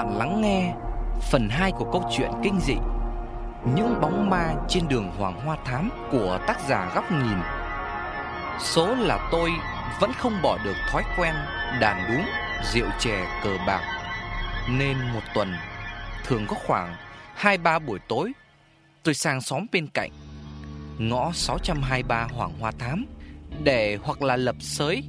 bạn lắng nghe phần 2 của câu chuyện kinh dị Những bóng ma trên đường Hoàng Hoa Thám của tác giả Góc Nhìn. Số là tôi vẫn không bỏ được thói quen đàn đúng, rượu chè, cờ bạc. Nên một tuần thường có khoảng 2-3 buổi tối Tôi sang xóm bên cạnh Ngõ 623 Hoàng Hoa Thám Để hoặc là lập sới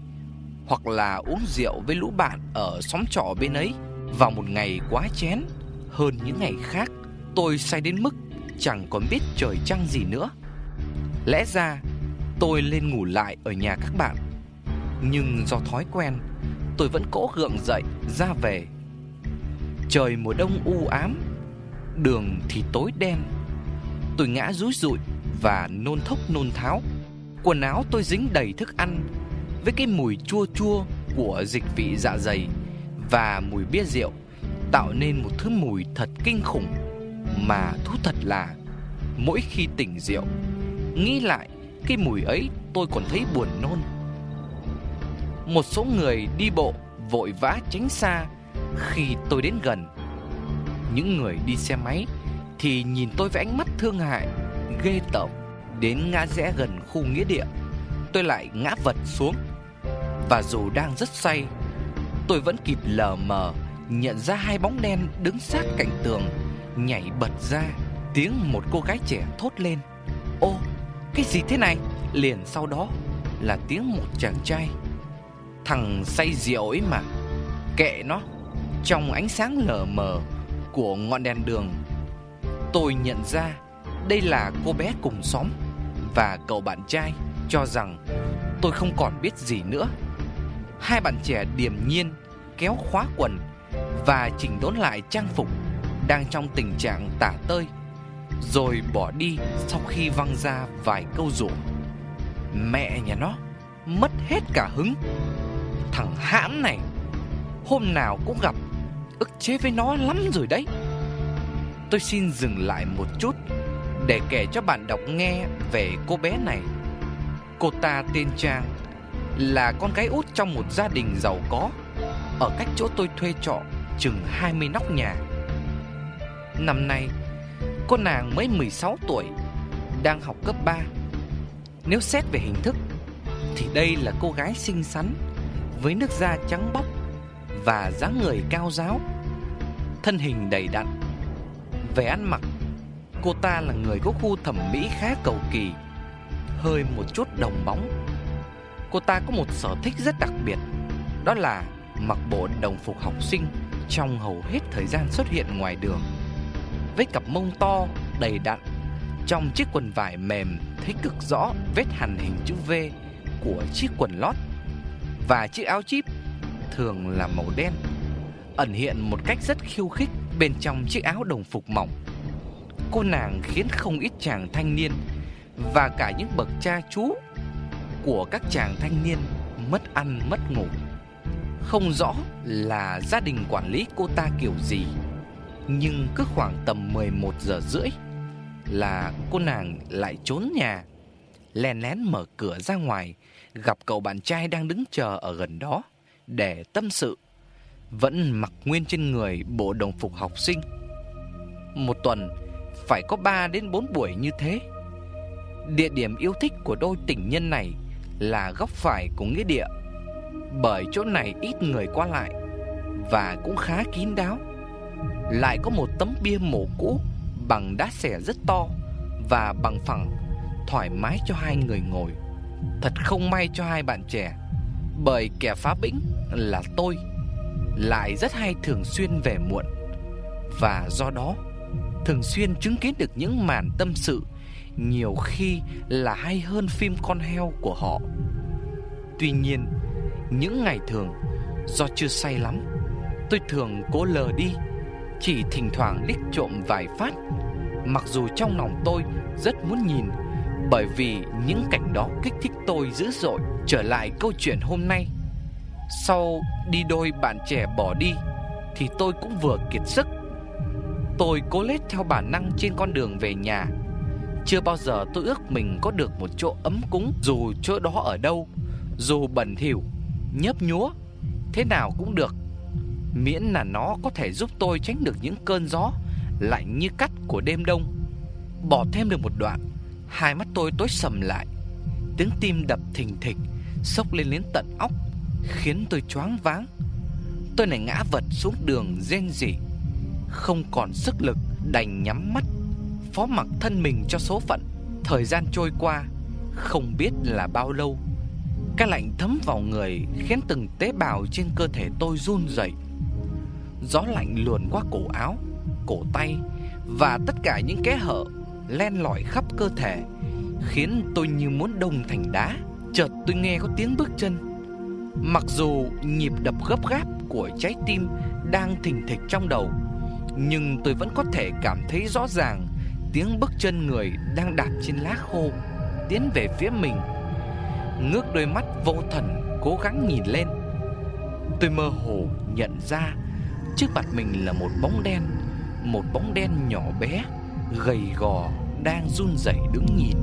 Hoặc là uống rượu với lũ bạn ở xóm trọ bên ấy vào một ngày quá chén, Hơn những ngày khác, Tôi say đến mức chẳng còn biết trời trăng gì nữa. Lẽ ra, tôi lên ngủ lại ở nhà các bạn. Nhưng do thói quen, Tôi vẫn cố gượng dậy ra về. Trời mùa đông u ám, Đường thì tối đen. Tôi ngã rúi rụi và nôn thốc nôn tháo. Quần áo tôi dính đầy thức ăn Với cái mùi chua chua của dịch vị dạ dày và mùi bia rượu tạo nên một thứ mùi thật kinh khủng mà thú thật là mỗi khi tỉnh rượu, nghĩ lại cái mùi ấy tôi còn thấy buồn nôn. Một số người đi bộ vội vã tránh xa khi tôi đến gần. Những người đi xe máy thì nhìn tôi với ánh mắt thương hại, ghê tởm, đến ngã rẽ gần khu nghĩa địa. Tôi lại ngã vật xuống và dù đang rất say tôi vẫn kịp lờ mờ nhận ra hai bóng đen đứng sát cạnh tường, nhảy bật ra, tiếng một cô gái trẻ thốt lên. Ô, cái gì thế này? Liền sau đó là tiếng một chàng trai. Thằng say rượu ấy mà, kệ nó. Trong ánh sáng lờ mờ của ngọn đèn đường, tôi nhận ra đây là cô bé cùng xóm và cậu bạn trai cho rằng tôi không còn biết gì nữa. Hai bạn trẻ điềm nhiên kéo khóa quần và chỉnh đốn lại trang phục đang trong tình trạng tả tơi, rồi bỏ đi sau khi văng ra vài câu rủa. Mẹ nhà nó mất hết cả hứng. Thằng hãm này hôm nào cũng gặp, ức chế với nó lắm rồi đấy. Tôi xin dừng lại một chút để kể cho bạn đọc nghe về cô bé này. Cô ta tên Trang là con gái út trong một gia đình giàu có ở cách chỗ tôi thuê trọ chừng 20 nóc nhà. Năm nay, cô nàng mới 16 tuổi, đang học cấp 3. Nếu xét về hình thức, thì đây là cô gái xinh xắn, với nước da trắng bóc và dáng người cao giáo, thân hình đầy đặn. Về ăn mặc, cô ta là người có khu thẩm mỹ khá cầu kỳ, hơi một chút đồng bóng. Cô ta có một sở thích rất đặc biệt, đó là mặc bộ đồng phục học sinh trong hầu hết thời gian xuất hiện ngoài đường. Với cặp mông to, đầy đặn, trong chiếc quần vải mềm thấy cực rõ vết hằn hình chữ V của chiếc quần lót và chiếc áo chip thường là màu đen, ẩn hiện một cách rất khiêu khích bên trong chiếc áo đồng phục mỏng. Cô nàng khiến không ít chàng thanh niên và cả những bậc cha chú của các chàng thanh niên mất ăn mất ngủ. Không rõ là gia đình quản lý cô ta kiểu gì, Nhưng cứ khoảng tầm 11 giờ rưỡi Là cô nàng lại trốn nhà Lén lén mở cửa ra ngoài, Gặp cậu bạn trai đang đứng chờ ở gần đó Để tâm sự. Vẫn mặc nguyên trên người bộ đồng phục học sinh. Một tuần, phải có 3 đến 4 buổi như thế. Địa điểm yêu thích của đôi tình nhân này Là góc phải của nghĩa địa bởi chỗ này ít người qua lại và cũng khá kín đáo. Lại có một tấm bia mộ cũ bằng đá xẻ rất to và bằng phẳng, thoải mái cho hai người ngồi. Thật không may cho hai bạn trẻ, bởi kẻ phá bĩnh là tôi, lại rất hay thường xuyên về muộn. Và do đó, thường xuyên chứng kiến được những màn tâm sự nhiều khi là hay hơn phim con heo của họ. Tuy nhiên, những ngày thường. Do chưa say lắm, Tôi thường cố lờ đi, Chỉ thỉnh thoảng liếc trộm vài phát. Mặc dù trong lòng tôi rất muốn nhìn, Bởi vì những cảnh đó kích thích tôi dữ dội. Trở lại câu chuyện hôm nay. Sau đi đôi bạn trẻ bỏ đi, Thì tôi cũng vừa kiệt sức. Tôi cố lết theo bản năng trên con đường về nhà. Chưa bao giờ tôi ước mình có được một chỗ ấm cúng, Dù chỗ đó ở đâu, Dù bẩn thỉu nhấp nhúa Thế nào cũng được Miễn là nó có thể giúp tôi tránh được những cơn gió lạnh như cắt của đêm đông. Bỏ thêm được một đoạn, hai mắt tôi tối sầm lại. Tiếng tim đập thình thịch, sốc lên đến tận óc, khiến tôi choáng váng. Tôi này ngã vật xuống đường rên rỉ, không còn sức lực, đành nhắm mắt, phó mặc thân mình cho số phận. Thời gian trôi qua, không biết là bao lâu. Cái lạnh thấm vào người khiến từng tế bào trên cơ thể tôi run rẩy. Gió lạnh luồn qua cổ áo, cổ tay và tất cả những kẽ hở len lỏi khắp cơ thể, khiến tôi như muốn đông thành đá. Chợt tôi nghe có tiếng bước chân. Mặc dù nhịp đập gấp gáp của trái tim đang thình thịch trong đầu, nhưng tôi vẫn có thể cảm thấy rõ ràng tiếng bước chân người đang đạp trên lá khô tiến về phía mình. Ngước đôi mắt vô thần cố gắng nhìn lên. Tôi mơ hồ nhận ra trước mặt mình là một bóng đen, một bóng đen nhỏ bé, gầy gò đang run rẩy đứng nhìn.